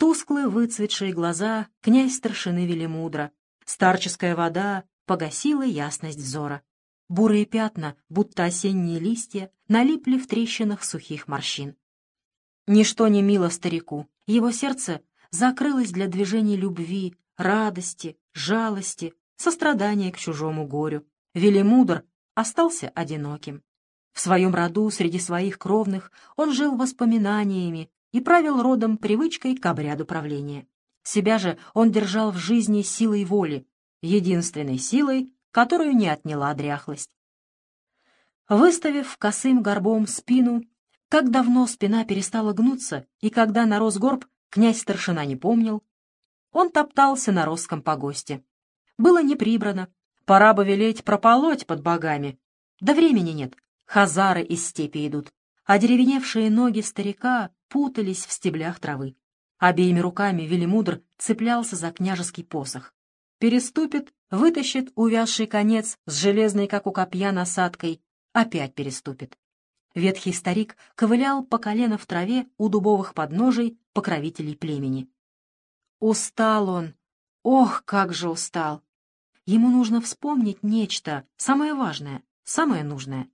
тусклые выцветшие глаза князь старшины Велимудра, старческая вода погасила ясность взора. Бурые пятна, будто осенние листья, налипли в трещинах сухих морщин. Ничто не мило старику, его сердце закрылось для движений любви, радости, жалости, сострадания к чужому горю. Велимудр остался одиноким. В своем роду среди своих кровных он жил воспоминаниями и правил родом привычкой к обряду правления. Себя же он держал в жизни силой воли, единственной силой, которую не отняла дряхлость. Выставив косым горбом спину, как давно спина перестала гнуться, и когда нарос горб, князь-старшина не помнил, он топтался на росском погосте. Было не прибрано, пора бы велеть прополоть под богами. Да времени нет, хазары из степи идут, а деревеневшие ноги старика путались в стеблях травы. Обеими руками Велимудр цеплялся за княжеский посох. Переступит, вытащит увязший конец с железной, как у копья, насадкой, опять переступит. Ветхий старик ковылял по колено в траве у дубовых подножий покровителей племени. Устал он, ох, как же устал! Ему нужно вспомнить нечто, самое важное, самое нужное.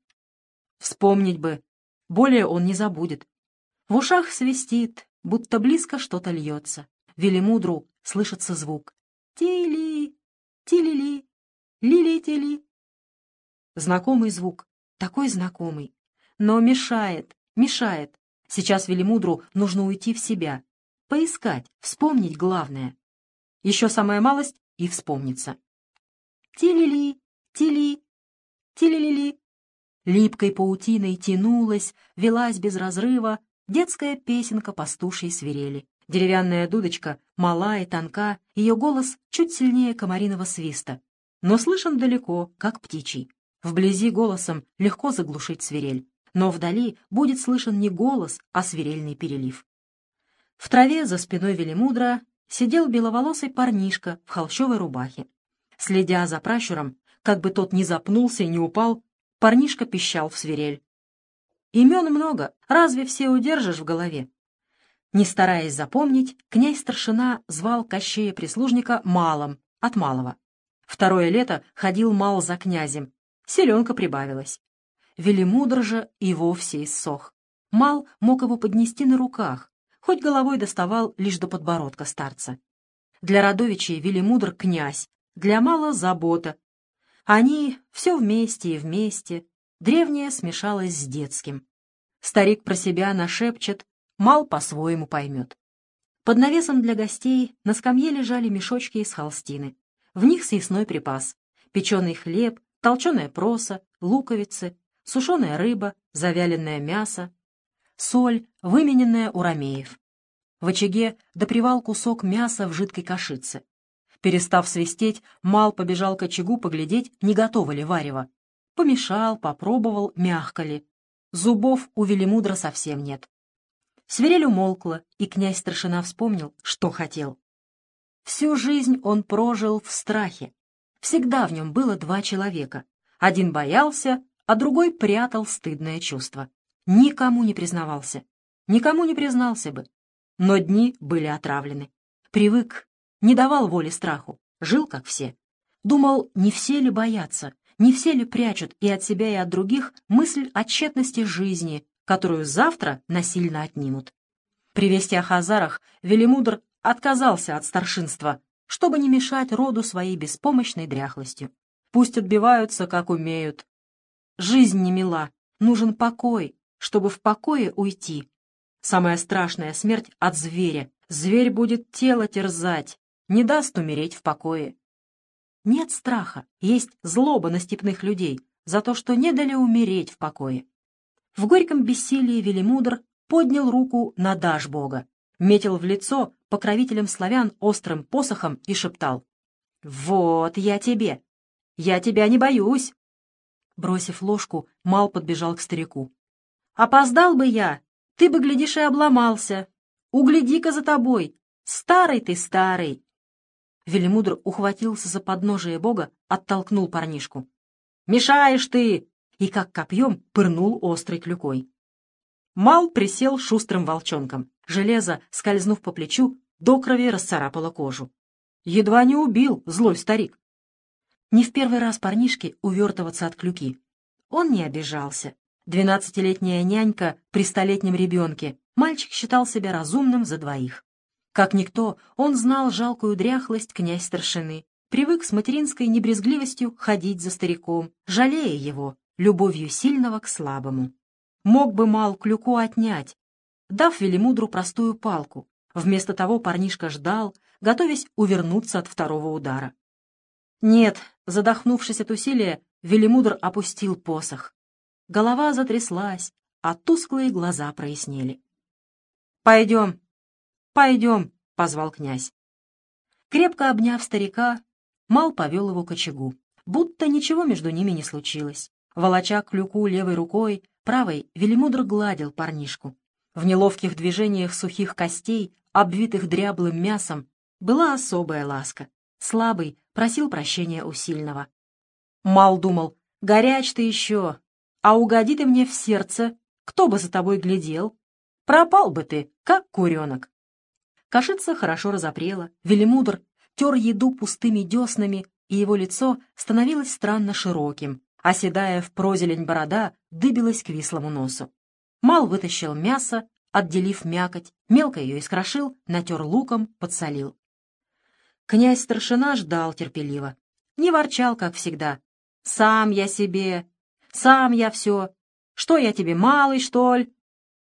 Вспомнить бы, более он не забудет. В ушах свистит, будто близко что-то льется. Велимудру слышится звук. Тили, тили-ли, лили-тили. Знакомый звук, такой знакомый, но мешает, мешает. Сейчас Велимудру нужно уйти в себя, поискать, вспомнить главное. Еще самая малость и вспомнится. Тили-ли, тили, тили-ли-ли. Липкой паутиной тянулась, велась без разрыва детская песенка пастушей свирели. Деревянная дудочка, мала и тонка, ее голос чуть сильнее комариного свиста, но слышен далеко, как птичий. Вблизи голосом легко заглушить свирель, но вдали будет слышен не голос, а свирельный перелив. В траве за спиной Велимудра сидел беловолосый парнишка в холщовой рубахе. Следя за пращуром, как бы тот не запнулся и не упал, парнишка пищал в свирель. Имен много, разве все удержишь в голове? Не стараясь запомнить, князь-старшина звал Кощея-прислужника Малом, от Малого. Второе лето ходил Мал за князем, селенка прибавилась. Велимудр же и вовсе иссох. Мал мог его поднести на руках, хоть головой доставал лишь до подбородка старца. Для Радовичей Велимудр — князь, для Мала — забота. Они все вместе и вместе, древнее смешалось с детским. Старик про себя нашепчет, Мал по-своему поймет. Под навесом для гостей на скамье лежали мешочки из холстины. В них съестной припас. Печеный хлеб, толченая проса, луковицы, сушеная рыба, завяленное мясо, соль, вымененная у ромеев. В очаге допривал кусок мяса в жидкой кашице. Перестав свистеть, Мал побежал к очагу поглядеть, не готово ли варево. Помешал, попробовал, мягко ли. Зубов у Велимудра совсем нет. Свирель умолкла, и князь-старшина вспомнил, что хотел. Всю жизнь он прожил в страхе. Всегда в нем было два человека. Один боялся, а другой прятал стыдное чувство. Никому не признавался. Никому не признался бы. Но дни были отравлены. Привык, не давал воли страху, жил как все. Думал, не все ли боятся, не все ли прячут и от себя, и от других мысль о тщетности жизни, которую завтра насильно отнимут. При вести о хазарах Велимудр отказался от старшинства, чтобы не мешать роду своей беспомощной дряхлостью. Пусть отбиваются, как умеют. Жизнь не мила, нужен покой, чтобы в покое уйти. Самая страшная смерть от зверя. Зверь будет тело терзать, не даст умереть в покое. Нет страха, есть злоба на степных людей за то, что не дали умереть в покое. В горьком бессилии Велимудр поднял руку на дашь бога, метил в лицо покровителем славян острым посохом и шептал. «Вот я тебе! Я тебя не боюсь!» Бросив ложку, Мал подбежал к старику. «Опоздал бы я, ты бы, глядишь, и обломался. Угляди-ка за тобой, старый ты старый!» Велимудр ухватился за подножие бога, оттолкнул парнишку. «Мешаешь ты!» и как копьем пырнул острой клюкой. Мал присел шустрым волчонком. Железо, скользнув по плечу, до крови расцарапала кожу. Едва не убил злой старик. Не в первый раз парнишке увертываться от клюки. Он не обижался. Двенадцатилетняя нянька при столетнем ребенке. Мальчик считал себя разумным за двоих. Как никто, он знал жалкую дряхлость князь старшины, привык с материнской небрезгливостью ходить за стариком, жалея его, любовью сильного к слабому. Мог бы Мал клюку отнять, дав Велимудру простую палку. Вместо того парнишка ждал, готовясь увернуться от второго удара. Нет, задохнувшись от усилия, Велимудр опустил посох. Голова затряслась, а тусклые глаза прояснели. «Пойдем, пойдем», — позвал князь. Крепко обняв старика, Мал повел его к очагу, будто ничего между ними не случилось. Волоча клюку левой рукой, правой Велимудр гладил парнишку. В неловких движениях сухих костей, обвитых дряблым мясом, была особая ласка. Слабый просил прощения у сильного. Мал думал, горяч ты еще, а угоди ты мне в сердце, кто бы за тобой глядел? Пропал бы ты, как куренок. Кашица хорошо разопрела, Велимудр тер еду пустыми деснами, и его лицо становилось странно широким, а седая в прозелень борода дыбилась к вислому носу. Мал вытащил мясо, отделив мякоть, мелко ее искрошил, натер луком, подсолил. Князь старшина ждал терпеливо. Не ворчал, как всегда. «Сам я себе, сам я все. Что я тебе, малый, что ли?»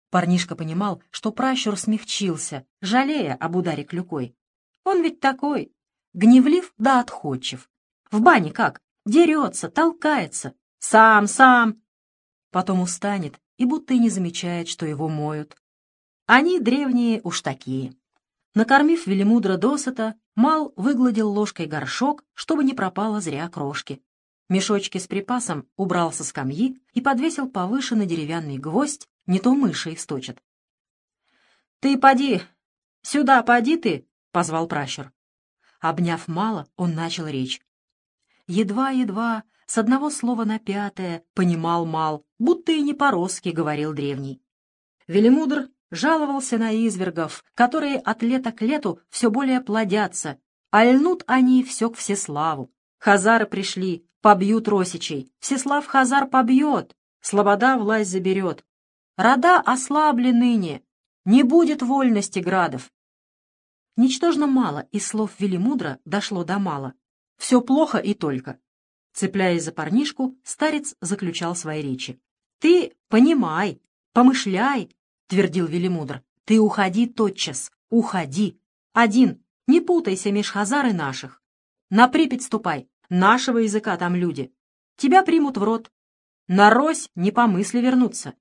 Парнишка понимал, что пращур смягчился, жалея об ударе клюкой. Он ведь такой, гневлив да отходчив. В бане как? Дерется, толкается. Сам, сам. Потом устанет и будто и не замечает, что его моют. Они древние уж такие. Накормив Велимудра досыта, Мал выгладил ложкой горшок, чтобы не пропало зря крошки. Мешочки с припасом убрал со скамьи и подвесил повыше на деревянный гвоздь, не то мыши их сточат. — Ты поди, сюда поди ты, — позвал пращур. Обняв мало, он начал речь. Едва-едва, с одного слова на пятое, понимал Мал, будто и не по-русски говорил древний. Велимудр жаловался на извергов, которые от лета к лету все более плодятся, а льнут они все к всеславу. Хазары пришли, побьют росичей, всеслав Хазар побьет, слобода власть заберет. Рода ослабли ныне, не будет вольности градов. Ничтожно мало из слов Велимудра дошло до мала. Все плохо и только. Цепляясь за парнишку, старец заключал свои речи. «Ты понимай, помышляй», — твердил Велимудр. «Ты уходи тотчас, уходи. Один, не путайся меж хазар и наших. На Припять ступай, нашего языка там люди. Тебя примут в рот. На Рось не по мысли вернуться».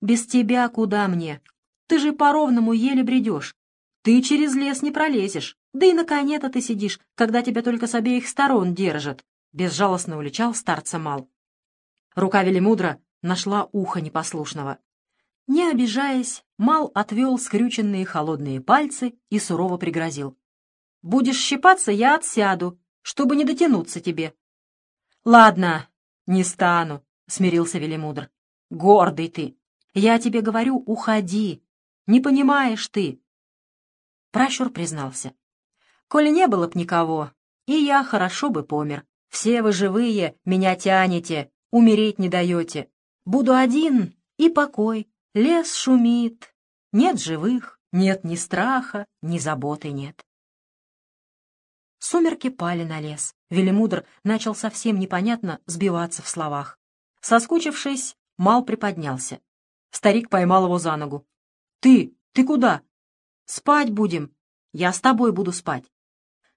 «Без тебя куда мне? Ты же по-ровному еле бредешь. Ты через лес не пролезешь, да и на коне-то ты сидишь, когда тебя только с обеих сторон держат», — безжалостно уличал старца Мал. Рука Велимудра нашла ухо непослушного. Не обижаясь, Мал отвел скрюченные холодные пальцы и сурово пригрозил. «Будешь щипаться, я отсяду, чтобы не дотянуться тебе». «Ладно, не стану», — смирился Велимудр. «Гордый ты. Я тебе говорю, уходи. Не понимаешь ты, Пращур признался. «Коли не было б никого, и я хорошо бы помер. Все вы живые, меня тянете, умереть не даете. Буду один, и покой, лес шумит. Нет живых, нет ни страха, ни заботы нет». Сумерки пали на лес. Велимудр начал совсем непонятно сбиваться в словах. Соскучившись, Мал приподнялся. Старик поймал его за ногу. «Ты, ты куда?» Спать будем. Я с тобой буду спать.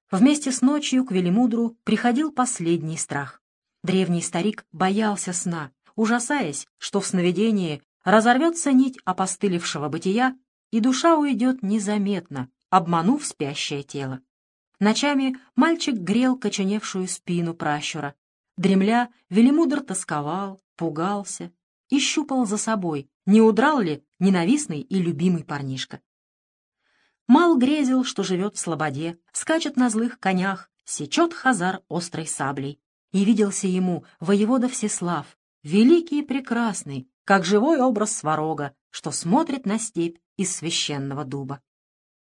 Вместе с ночью к Велимудру приходил последний страх. Древний старик боялся сна, ужасаясь, что в сновидении разорвется нить опостылевшего бытия, и душа уйдет незаметно, обманув спящее тело. Ночами мальчик грел коченевшую спину пращура. Дремля, Велимудр тосковал, пугался и щупал за собой, не удрал ли ненавистный и любимый парнишка. Мал грезил, что живет в слободе, скачет на злых конях, сечет хазар острой саблей. И виделся ему воевода Всеслав, великий и прекрасный, как живой образ сварога, что смотрит на степь из священного дуба.